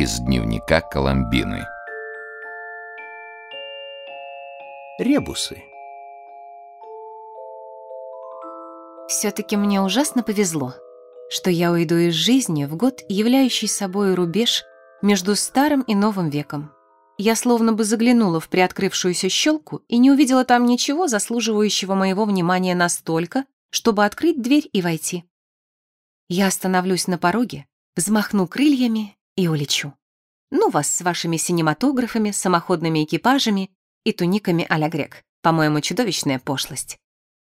Из дневника Коломбины. Ребусы. Все-таки мне ужасно повезло, что я уйду из жизни в год, являющий собой рубеж между старым и новым веком. Я словно бы заглянула в приоткрывшуюся щелку и не увидела там ничего, заслуживающего моего внимания настолько, чтобы открыть дверь и войти. Я остановлюсь на пороге, взмахну крыльями и улечу. Ну вас с вашими синематографами, самоходными экипажами и туниками а-ля грек. По-моему, чудовищная пошлость.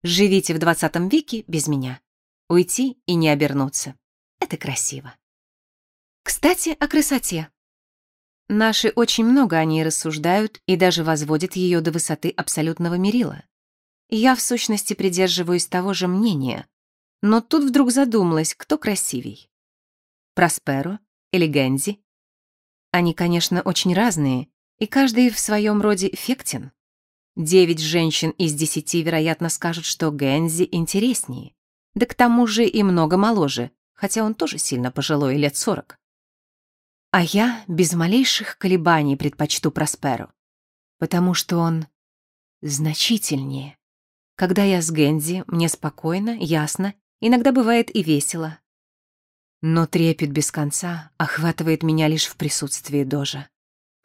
Живите в 20 веке без меня. Уйти и не обернуться. Это красиво. Кстати, о красоте. Наши очень много о ней рассуждают и даже возводят ее до высоты абсолютного мерила. Я, в сущности, придерживаюсь того же мнения, но тут вдруг задумалась, кто красивей. Просперо или Гэнзи? Они, конечно, очень разные, и каждый в своем роде эффектен. Девять женщин из десяти, вероятно, скажут, что Гэнзи интереснее. Да к тому же и много моложе, хотя он тоже сильно пожилой, лет сорок. А я без малейших колебаний предпочту Просперу, потому что он значительнее. Когда я с Гэнзи, мне спокойно, ясно Иногда бывает и весело. Но трепет без конца охватывает меня лишь в присутствии Дожа.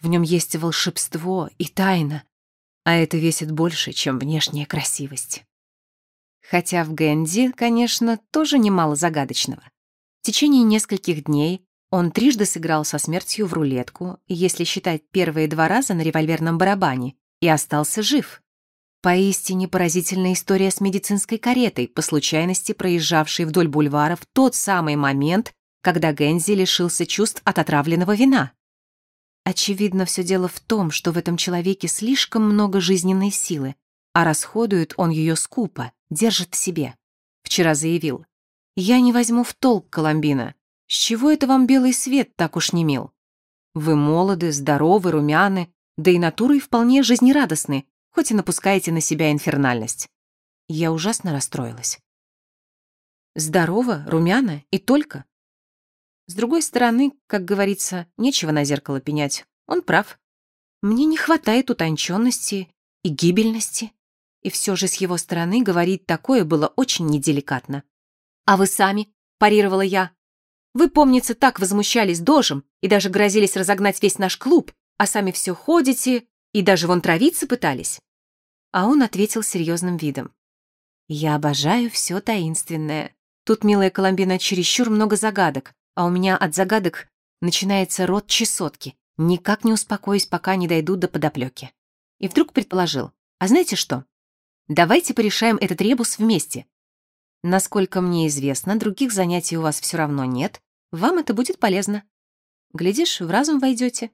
В нем есть волшебство и тайна, а это весит больше, чем внешняя красивость. Хотя в Гэнди, конечно, тоже немало загадочного. В течение нескольких дней он трижды сыграл со смертью в рулетку, если считать первые два раза на револьверном барабане, и остался жив. Поистине поразительная история с медицинской каретой, по случайности проезжавшей вдоль бульвара в тот самый момент, когда Гензи лишился чувств от отравленного вина. Очевидно, все дело в том, что в этом человеке слишком много жизненной силы, а расходует он ее скупо, держит в себе. Вчера заявил. «Я не возьму в толк, Коломбина. С чего это вам белый свет так уж не мил? Вы молоды, здоровы, румяны, да и натурой вполне жизнерадостны, хоть и напускаете на себя инфернальность. Я ужасно расстроилась. Здорово, румяна и только. С другой стороны, как говорится, нечего на зеркало пенять. Он прав. Мне не хватает утонченности и гибельности. И все же с его стороны говорить такое было очень неделикатно. «А вы сами?» – парировала я. «Вы, помнится, так возмущались дожем и даже грозились разогнать весь наш клуб, а сами все ходите, и даже вон травиться пытались. А он ответил серьезным видом. Я обожаю все таинственное. Тут, милая Коломбина, чересчур много загадок, а у меня от загадок начинается рот чесотки. Никак не успокоюсь, пока не дойду до подоплеки. И вдруг предположил, а знаете что? Давайте порешаем этот ребус вместе. Насколько мне известно, других занятий у вас все равно нет. Вам это будет полезно. Глядишь, в разум войдете.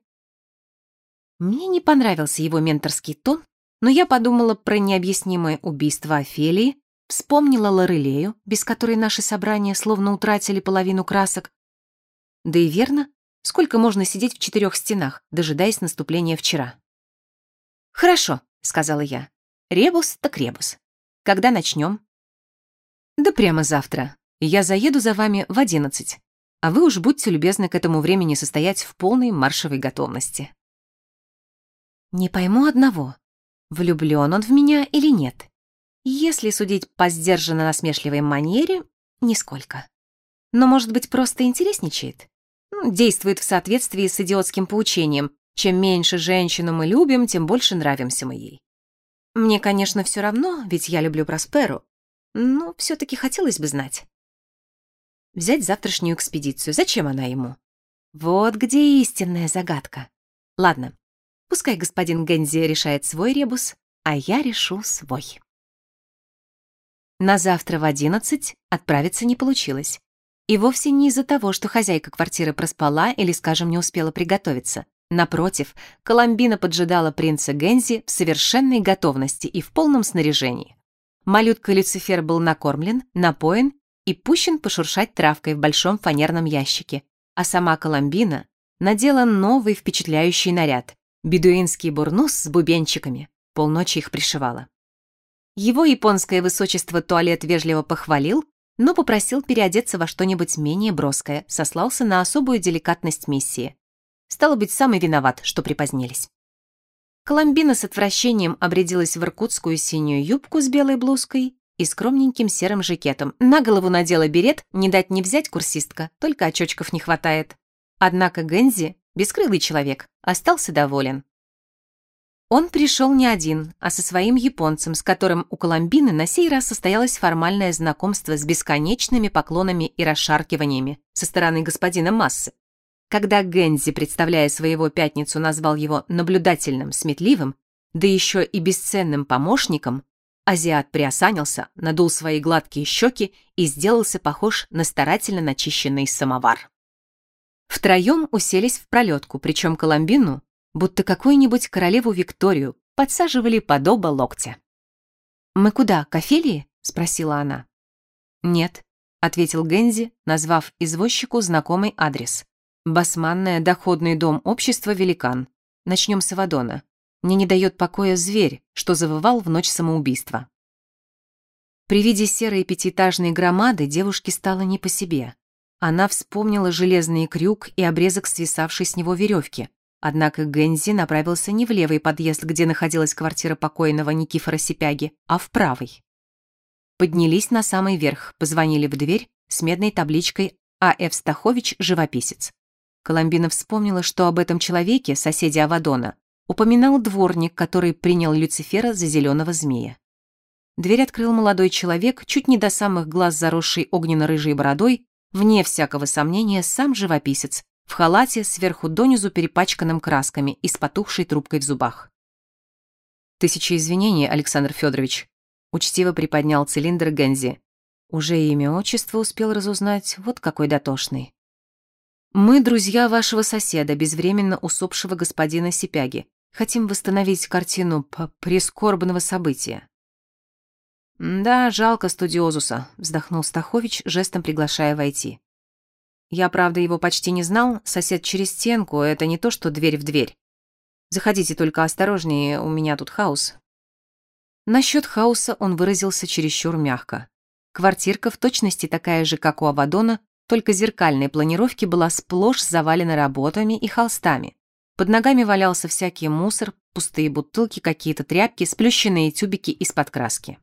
Мне не понравился его менторский тон, но я подумала про необъяснимое убийство Офелии, вспомнила Лорелею, без которой наши собрания словно утратили половину красок. Да и верно, сколько можно сидеть в четырех стенах, дожидаясь наступления вчера. «Хорошо», — сказала я. «Ребус так ребус. Когда начнем?» «Да прямо завтра. Я заеду за вами в одиннадцать, а вы уж будьте любезны к этому времени состоять в полной маршевой готовности». Не пойму одного, влюблен он в меня или нет. Если судить по сдержанно насмешливой манере, нисколько. Но, может быть, просто интересничает? Действует в соответствии с идиотским поучением. Чем меньше женщину мы любим, тем больше нравимся мы ей. Мне, конечно, все равно, ведь я люблю Просперу, но все-таки хотелось бы знать. Взять завтрашнюю экспедицию, зачем она ему? Вот где истинная загадка. Ладно, Пускай господин Гензи решает свой ребус, а я решу свой. На завтра в одиннадцать отправиться не получилось. И вовсе не из-за того, что хозяйка квартиры проспала или, скажем, не успела приготовиться. Напротив, Коломбина поджидала принца Гензи в совершенной готовности и в полном снаряжении. Малютка Люцифер был накормлен, напоен и пущен пошуршать травкой в большом фанерном ящике, а сама Коломбина надела новый впечатляющий наряд, Бедуинский бурнус с бубенчиками. Полночи их пришивала. Его японское высочество туалет вежливо похвалил, но попросил переодеться во что-нибудь менее броское, сослался на особую деликатность миссии. Стало быть, самый виноват, что припозднились. Коломбина с отвращением обрядилась в иркутскую синюю юбку с белой блузкой и скромненьким серым жакетом. На голову надела берет, не дать не взять курсистка, только очочков не хватает. Однако Гензи, бескрылый человек, остался доволен. Он пришел не один, а со своим японцем, с которым у Коломбины на сей раз состоялось формальное знакомство с бесконечными поклонами и расшаркиваниями со стороны господина Массы. Когда Гензи, представляя своего пятницу, назвал его наблюдательным, сметливым, да еще и бесценным помощником, азиат приосанился, надул свои гладкие щеки и сделался похож на старательно начищенный самовар. Втроем уселись в пролетку, причем Коломбину будто какую-нибудь королеву Викторию подсаживали под оба локтя. «Мы куда, к Офелии?» — спросила она. «Нет», — ответил Гензи, назвав извозчику знакомый адрес. «Басманное доходный дом общества «Великан». Начнем с Авадона. Мне не дает покоя зверь, что завывал в ночь самоубийства». При виде серой пятиэтажной громады девушке стало не по себе. Она вспомнила железный крюк и обрезок свисавшей с него веревки, Однако Гензи направился не в левый подъезд, где находилась квартира покойного Никифора Сипяги, а в правый. Поднялись на самый верх, позвонили в дверь с медной табличкой «А.Ф. Стахович, живописец». Коломбина вспомнила, что об этом человеке, соседе Авадона, упоминал дворник, который принял Люцифера за зеленого змея. Дверь открыл молодой человек, чуть не до самых глаз заросший огненно-рыжей бородой, вне всякого сомнения, сам живописец, в халате, сверху донизу перепачканным красками и с потухшей трубкой в зубах. «Тысяча извинений, Александр Федорович», — учтиво приподнял цилиндр Гензи. Уже имя отчество успел разузнать, вот какой дотошный. «Мы друзья вашего соседа, безвременно усопшего господина Сипяги. Хотим восстановить картину прискорбного события». «Да, жалко студиозуса», — вздохнул Стахович, жестом приглашая войти. Я, правда, его почти не знал, сосед через стенку, это не то, что дверь в дверь. Заходите только осторожнее, у меня тут хаос. Насчет хаоса он выразился чересчур мягко. Квартирка в точности такая же, как у Авадона, только зеркальной планировки была сплошь завалена работами и холстами. Под ногами валялся всякий мусор, пустые бутылки, какие-то тряпки, сплющенные тюбики из-под краски.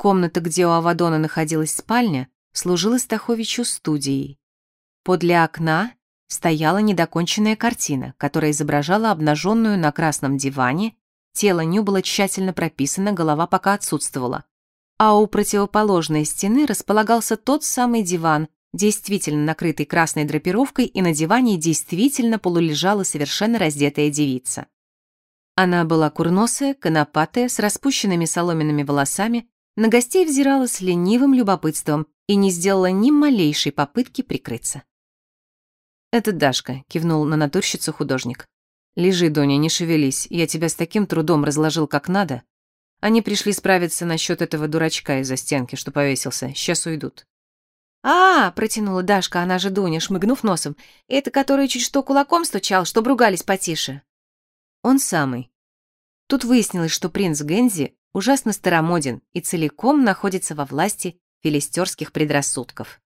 Комната, где у Авадона находилась спальня, служила Стаховичу студией. Подле окна стояла недоконченная картина, которая изображала обнаженную на красном диване, тело Ню было тщательно прописано, голова пока отсутствовала. А у противоположной стены располагался тот самый диван, действительно накрытый красной драпировкой, и на диване действительно полулежала совершенно раздетая девица. Она была курносая, конопатая, с распущенными соломенными волосами, на гостей взирала с ленивым любопытством и не сделала ни малейшей попытки прикрыться. «Это Дашка», — кивнул на натурщицу художник. «Лежи, Доня, не шевелись, я тебя с таким трудом разложил как надо. Они пришли справиться насчет этого дурачка из-за стенки, что повесился. Сейчас уйдут». «А, — протянула Дашка, она же Дуня, шмыгнув носом, — это который чуть что кулаком стучал, чтоб ругались потише». Он самый. Тут выяснилось, что принц Гензи ужасно старомоден и целиком находится во власти филистерских предрассудков.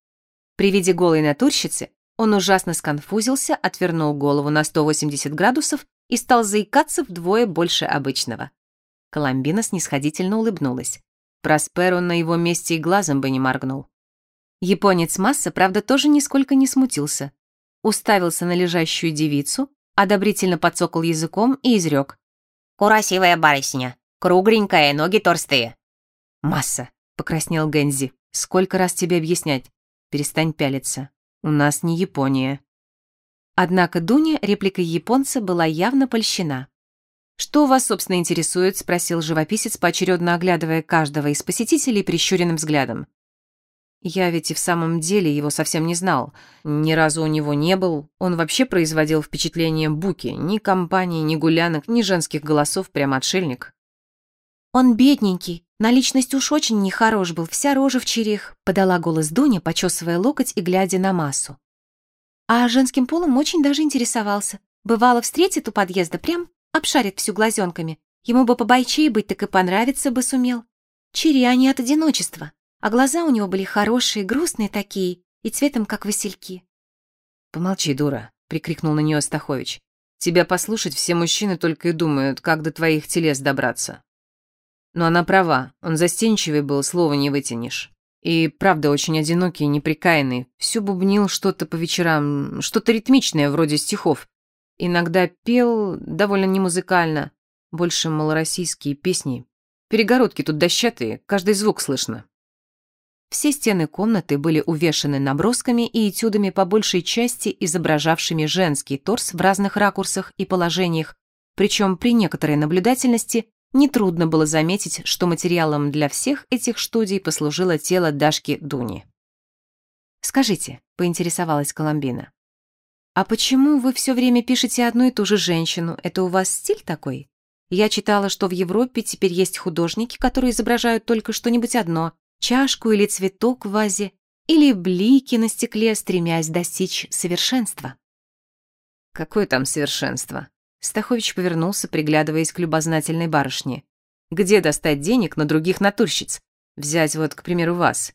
При виде голой натурщицы он ужасно сконфузился, отвернул голову на 180 градусов и стал заикаться вдвое больше обычного. Коломбина снисходительно улыбнулась. Просперу на его месте и глазом бы не моргнул. Японец Масса, правда, тоже нисколько не смутился. Уставился на лежащую девицу, одобрительно подсокал языком и изрек. «Красивая барышня, кругленькая, ноги торстые». «Масса», — покраснел Гензи. Сколько раз тебе объяснять? Перестань пялиться. У нас не Япония. Однако Дуня репликой японца была явно польщена. «Что вас, собственно, интересует?» — спросил живописец, поочередно оглядывая каждого из посетителей прищуренным взглядом. Я ведь и в самом деле его совсем не знал. Ни разу у него не был. Он вообще производил впечатление буки. Ни компании, ни гулянок, ни женских голосов, прям отшельник. «Он бедненький», на личность уж очень нехорош был, вся рожа в черех, подала голос Дуня, почесывая локоть и глядя на массу. А женским полом очень даже интересовался. Бывало, встретит у подъезда, прям обшарит всю глазенками. Ему бы побойчее быть, так и понравиться бы сумел. Чири они от одиночества, а глаза у него были хорошие, грустные такие, и цветом, как васильки. Помолчи, дура. — прикрикнул на нее Стахович. «Тебя послушать все мужчины только и думают, как до твоих телес добраться». Но она права, он застенчивый был, слова не вытянешь. И правда очень одинокий, неприкаянный. Всю бубнил что-то по вечерам, что-то ритмичное, вроде стихов. Иногда пел довольно немузыкально, больше малороссийские песни. Перегородки тут дощатые, каждый звук слышно. Все стены комнаты были увешаны набросками и этюдами по большей части изображавшими женский торс в разных ракурсах и положениях, причем при некоторой наблюдательности нетрудно было заметить, что материалом для всех этих студий послужило тело Дашки Дуни. «Скажите», — поинтересовалась Коломбина, «а почему вы все время пишете одну и ту же женщину? Это у вас стиль такой? Я читала, что в Европе теперь есть художники, которые изображают только что-нибудь одно, чашку или цветок в вазе, или блики на стекле, стремясь достичь совершенства. Какое там совершенство? Стахович повернулся, приглядываясь к любознательной барышне. Где достать денег на других натурщиц? Взять вот, к примеру, вас.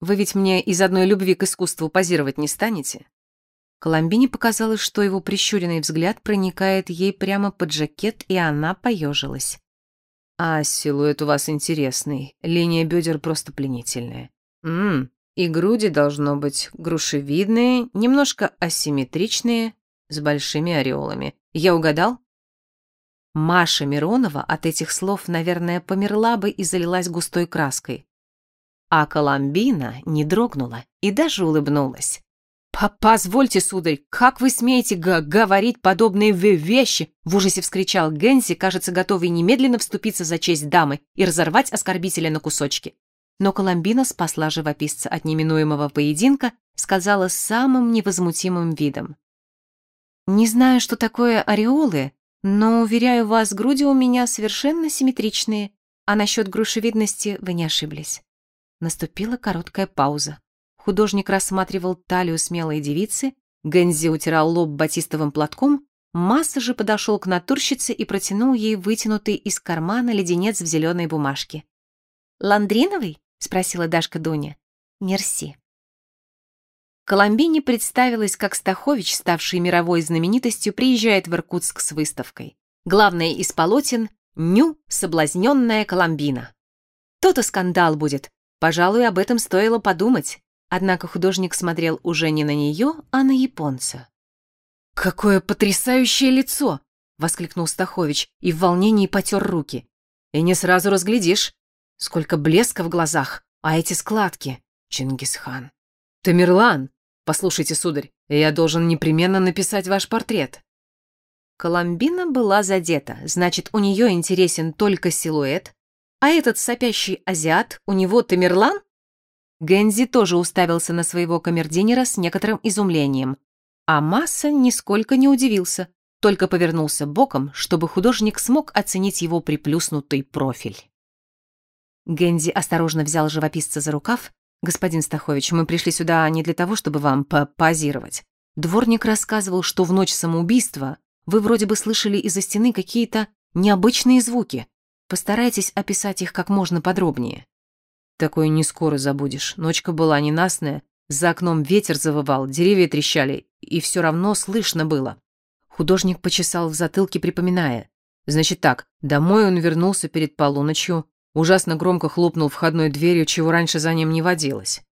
Вы ведь мне из одной любви к искусству позировать не станете? Коломбине показалось, что его прищуренный взгляд проникает ей прямо под жакет, и она поежилась. А силуэт у вас интересный. Линия бедер просто пленительная. Ммм, и груди должно быть грушевидные, немножко асимметричные, с большими ореолами. Я угадал? Маша Миронова от этих слов, наверное, померла бы и залилась густой краской. А Коломбина не дрогнула и даже улыбнулась. «Позвольте, сударь, как вы смеете говорить подобные вещи?» В ужасе вскричал Генси, кажется, готовый немедленно вступиться за честь дамы и разорвать оскорбителя на кусочки. Но Коломбина спасла живописца от неминуемого поединка, сказала самым невозмутимым видом. «Не знаю, что такое ореолы, но, уверяю вас, груди у меня совершенно симметричные, а насчет грушевидности вы не ошиблись». Наступила короткая пауза. Художник рассматривал талию смелой девицы, Гэнзи утирал лоб батистовым платком, Масса же подошел к натурщице и протянул ей вытянутый из кармана леденец в зеленой бумажке. «Ландриновый?» — спросила Дашка Дуня. «Мерси». Коломбине представилось, как Стахович, ставший мировой знаменитостью, приезжает в Иркутск с выставкой. Главное из полотен — «Ню, соблазненная Коломбина». То-то скандал будет. Пожалуй, об этом стоило подумать. Однако художник смотрел уже не на нее, а на японца. «Какое потрясающее лицо!» — воскликнул Стахович и в волнении потер руки. «И не сразу разглядишь. Сколько блеска в глазах, а эти складки. Чингисхан. Тамерлан! Послушайте, сударь, я должен непременно написать ваш портрет». Коломбина была задета, значит, у нее интересен только силуэт, а этот сопящий азиат, у него Тамерлан? Гензи тоже уставился на своего камердинера с некоторым изумлением, а Масса нисколько не удивился, только повернулся боком, чтобы художник смог оценить его приплюснутый профиль. Гензи осторожно взял живописца за рукав. «Господин Стахович, мы пришли сюда не для того, чтобы вам позировать. Дворник рассказывал, что в ночь самоубийства вы вроде бы слышали из-за стены какие-то необычные звуки. Постарайтесь описать их как можно подробнее». Такое не скоро забудешь. Ночка была ненастная, за окном ветер завывал, деревья трещали, и все равно слышно было. Художник почесал в затылке, припоминая. Значит так, домой он вернулся перед полуночью, ужасно громко хлопнул входной дверью, чего раньше за ним не водилось.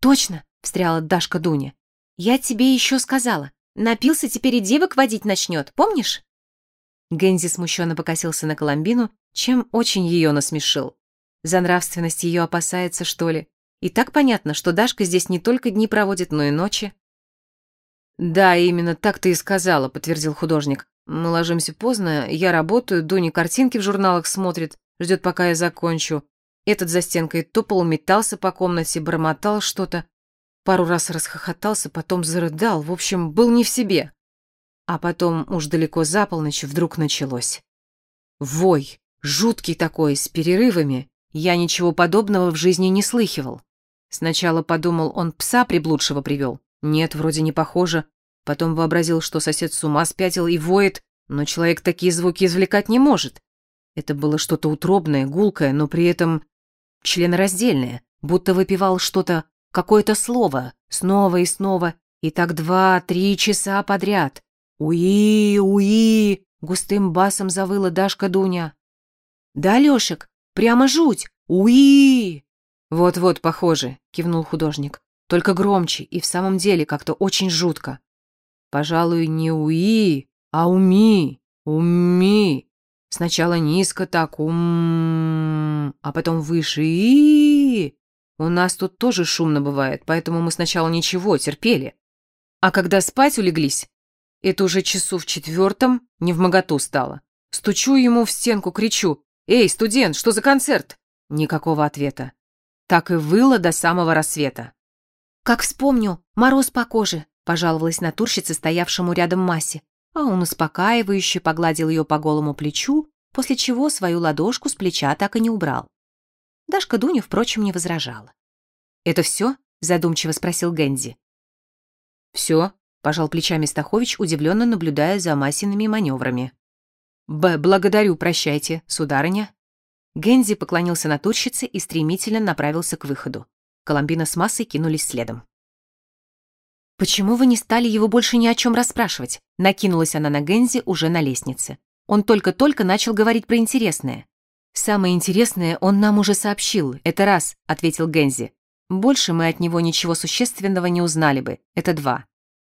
«Точно!» — встряла Дашка Дуня. «Я тебе еще сказала. Напился, теперь и девок водить начнет, помнишь?» Гензи смущенно покосился на Коломбину, чем очень ее насмешил. За нравственность ее опасается, что ли? И так понятно, что Дашка здесь не только дни проводит, но и ночи. «Да, именно так ты и сказала», — подтвердил художник. «Мы ложимся поздно, я работаю, Дуня картинки в журналах смотрит, ждет, пока я закончу. Этот за стенкой топал, метался по комнате, бормотал что-то. Пару раз расхохотался, потом зарыдал, в общем, был не в себе. А потом, уж далеко за полночь, вдруг началось. Вой, жуткий такой, с перерывами. Я ничего подобного в жизни не слыхивал. Сначала подумал, он пса приблудшего привел. Нет, вроде не похоже. Потом вообразил, что сосед с ума спятил и воет, но человек такие звуки извлекать не может. Это было что-то утробное, гулкое, но при этом членораздельное, будто выпивал что-то, какое-то слово, снова и снова, И так два-три часа подряд. «Уи, уи!» — густым басом завыла Дашка Дуня. «Да, Лёшек, прямо жуть! Уи!» «Вот-вот, похоже», — кивнул художник. «Только громче и в самом деле как-то очень жутко. Пожалуй, не уи, а уми, уми. Сначала низко так, ум, а потом выше и. У нас тут тоже шумно бывает, поэтому мы сначала ничего, терпели. А когда спать улеглись, это уже часу в четвертом не в моготу стало. Стучу ему в стенку, кричу «Эй, студент, что за концерт?» Никакого ответа. Так и выло до самого рассвета. «Как вспомню, мороз по коже», — пожаловалась натурщица, стоявшему рядом массе, а он успокаивающе погладил ее по голому плечу, после чего свою ладошку с плеча так и не убрал. Дашка Дуня, впрочем, не возражала. «Это все?» — задумчиво спросил Гэнзи. «Все», — пожал плечами Стахович, удивленно наблюдая за Масиными маневрами. «Б, благодарю, прощайте, сударыня». Гензи поклонился натурщице и стремительно направился к выходу. Коломбина с массой кинулись следом. «Почему вы не стали его больше ни о чем расспрашивать?» Накинулась она на Гензи уже на лестнице. Он только-только начал говорить про интересное. «Самое интересное он нам уже сообщил, это раз», — ответил Гензи. «Больше мы от него ничего существенного не узнали бы, это два.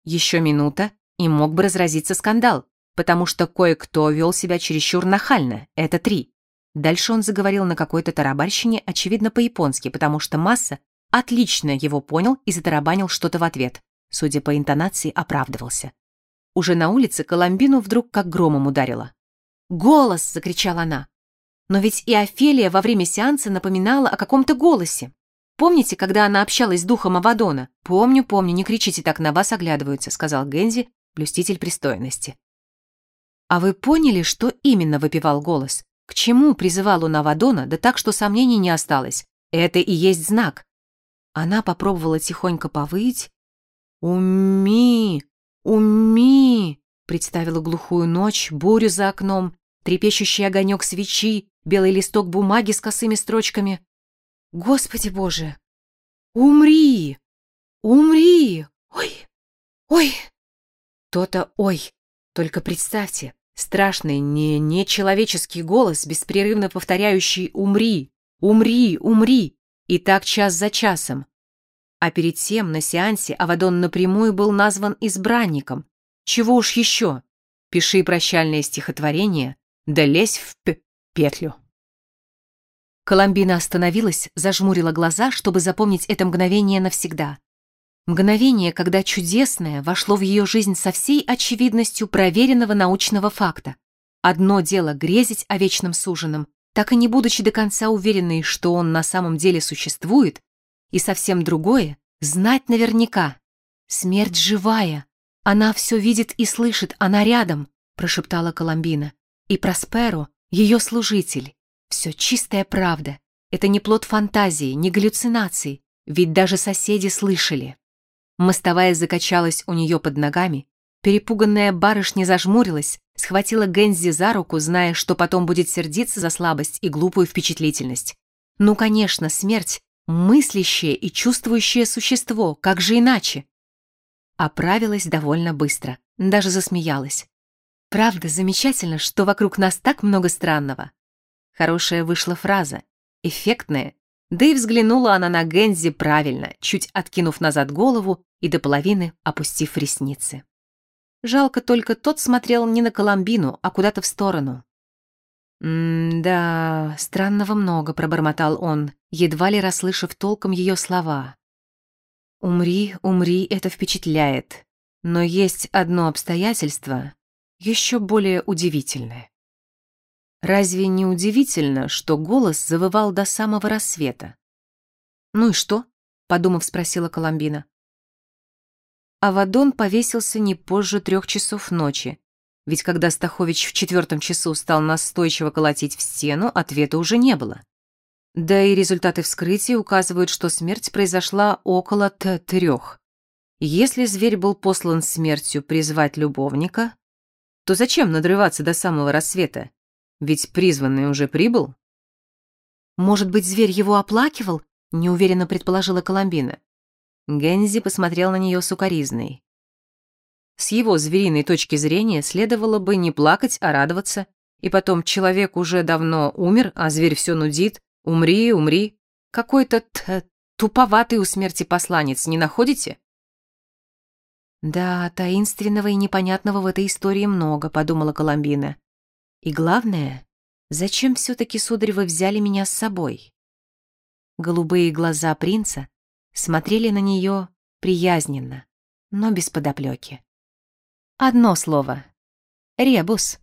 Еще минута, и мог бы разразиться скандал, потому что кое-кто вел себя чересчур нахально, это три». Дальше он заговорил на какой-то тарабарщине, очевидно, по-японски, потому что Масса отлично его понял и затарабанил что-то в ответ. Судя по интонации, оправдывался. Уже на улице Коломбину вдруг как громом ударило. «Голос!» — закричала она. Но ведь и Офелия во время сеанса напоминала о каком-то голосе. Помните, когда она общалась с духом Авадона? Помню, помню, не кричите так, на вас оглядываются, сказал Гензи, блюститель пристойности. А вы поняли, что именно выпивал голос? К чему призывал он Авадона, да так, что сомнений не осталось? Это и есть знак. Она попробовала тихонько повыть. «Уми! Уми!» Представила глухую ночь, бурю за окном, трепещущий огонек свечи, белый листок бумаги с косыми строчками. Господи боже! Умри! Умри! Ой! Ой! То-то ой! Только представьте, страшный, не нечеловеческий голос, беспрерывно повторяющий «Умри! Умри! Умри!» И так час за часом. А перед тем на сеансе Авадон напрямую был назван избранником. Чего уж еще? Пиши прощальное стихотворение, да лезь в п петлю. Коломбина остановилась, зажмурила глаза, чтобы запомнить это мгновение навсегда. Мгновение, когда чудесное вошло в ее жизнь со всей очевидностью проверенного научного факта. Одно дело грезить о вечном суженом, так и не будучи до конца уверенной, что он на самом деле существует, и совсем другое — знать наверняка. Смерть живая. Она все видит и слышит, она рядом, прошептала Коломбина. И Просперо, ее служитель. Все чистая правда. Это не плод фантазии, не галлюцинаций, ведь даже соседи слышали. Мостовая закачалась у нее под ногами, перепуганная барышня зажмурилась, схватила Гензи за руку, зная, что потом будет сердиться за слабость и глупую впечатлительность. Ну, конечно, смерть — мыслящее и чувствующее существо, как же иначе? Оправилась довольно быстро, даже засмеялась. Правда, замечательно, что вокруг нас так много странного. Хорошая вышла фраза, эффектная, да и взглянула она на Гензи правильно, чуть откинув назад голову и до половины опустив ресницы. Жалко только тот смотрел не на Коломбину, а куда-то в сторону. «М-да, странного много», — пробормотал он, едва ли расслышав толком ее слова. «Умри, умри, это впечатляет. Но есть одно обстоятельство, еще более удивительное. Разве не удивительно, что голос завывал до самого рассвета? «Ну и что?» — подумав, спросила Коломбина. Авадон повесился не позже трех часов ночи, ведь когда Стахович в четвертом часу стал настойчиво колотить в стену, ответа уже не было. Да и результаты вскрытия указывают, что смерть произошла около трех. Если зверь был послан смертью призвать любовника, то зачем надрываться до самого рассвета? Ведь призванный уже прибыл. Может быть, зверь его оплакивал? Неуверенно предположила Коломбина. Гензи посмотрел на нее сукоризной. С его звериной точки зрения следовало бы не плакать, а радоваться. И потом, человек уже давно умер, а зверь все нудит. Умри, умри. Какой-то туповатый у смерти посланец, не находите? Да, таинственного и непонятного в этой истории много, подумала Коломбина. И главное, зачем все-таки, сударь, вы взяли меня с собой? Голубые глаза принца смотрели на нее приязненно, но без подоплеки. Одно слово. Ребус.